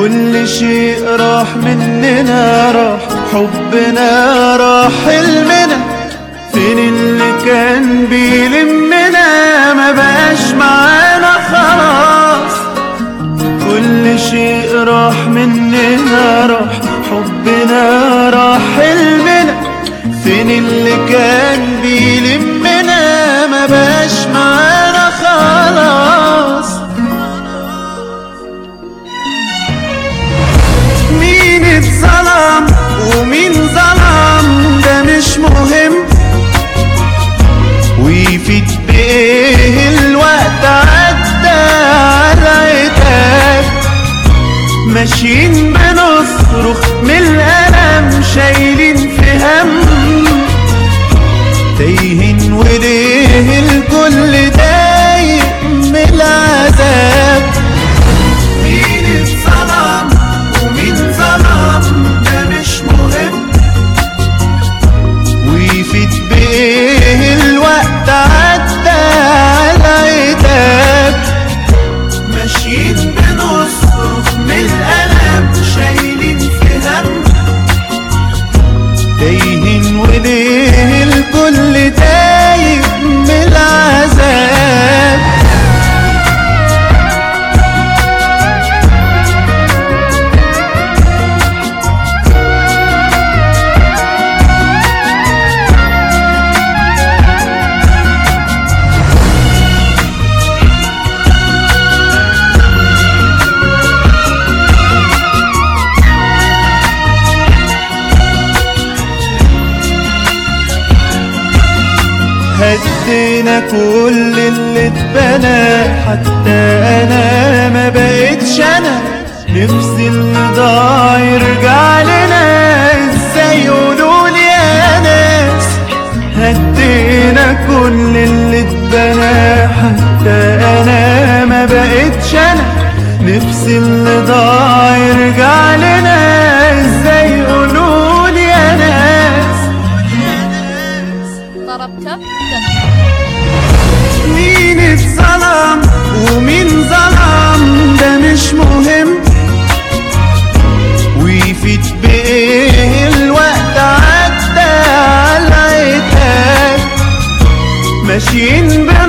كل شيء راح مننا راح حبنا راح حلمنا. فين اللي كان بيلمنا؟ ما بقاش معانا خلاص. كل شيء راح مننا. هدينا كل اللي اتبنى. حتى أنا ما بقتش أنا. نفسي اللي ضاع يرجع لنا. إزاي يقولولي يا ناس هدينا كل اللي اتبنى. حتى أنا ما بقتش أنا. نفسي اللي ضاع machine.